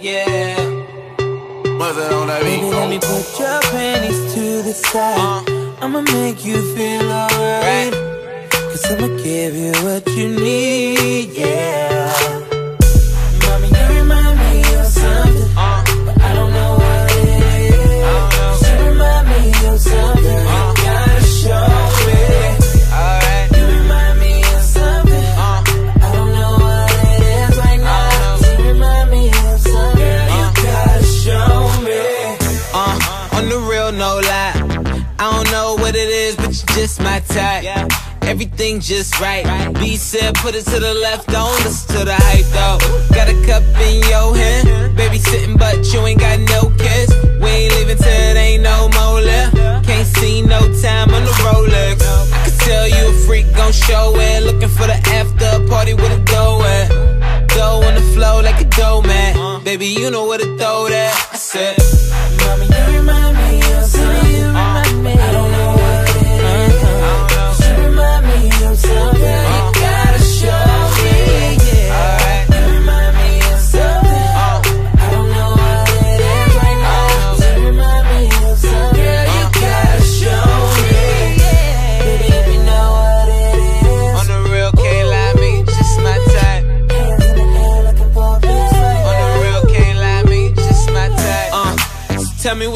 yeah. On Baby, beat? let me put your panties to the side. Uh. I'ma make you feel alright. Cause I'ma give you what you need, yeah. No lie. I don't know what it is, but you're just my type. Everything just right. B said, put it to the left, don't listen to the hype though. Got a cup in your hand, baby sitting, but you ain't got no kiss. We ain't leaving till it ain't no more left. Can't see no time on the Rolex. I could tell you a freak, gon' show it. Looking for the after party with a dough at. Dough on the flow like a dough man. Baby, you know where to throw that.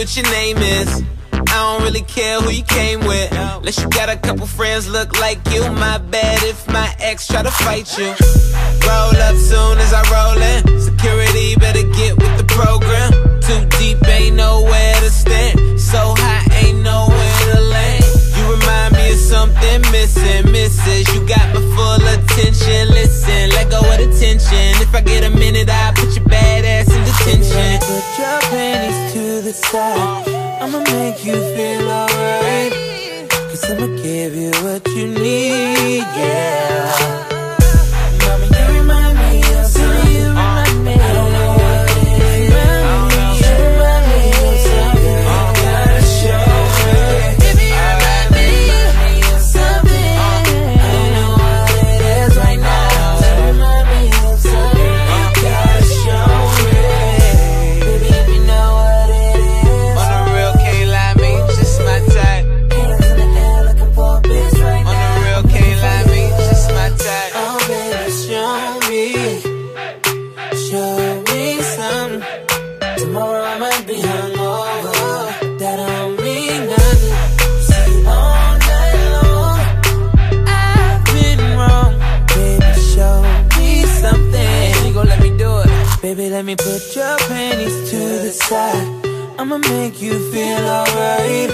What your name is. I don't really care who you came with. Unless you got a couple friends look like you. My bad if my ex try to fight you. Roll up soon as I roll in. Security better get with the program. Too deep, ain't nowhere to stand. So high, ain't nowhere to land. You remind me of something missing, misses. You got my full attention. Listen, let go of the tension. If I get a minute, I the side. I'ma make you feel alright. Cause I'ma give you what you need, yeah. Be. That don't mean nothing. All night long, I've been wrong. Baby, show me something. Gon' let me do it. Baby, let me put your panties to the side. I'ma make you feel alright.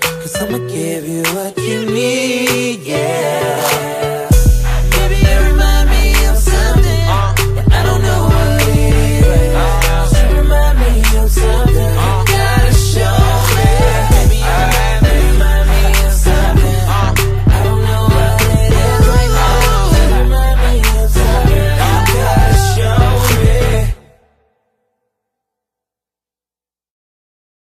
Cause I'ma give you what you need, yeah.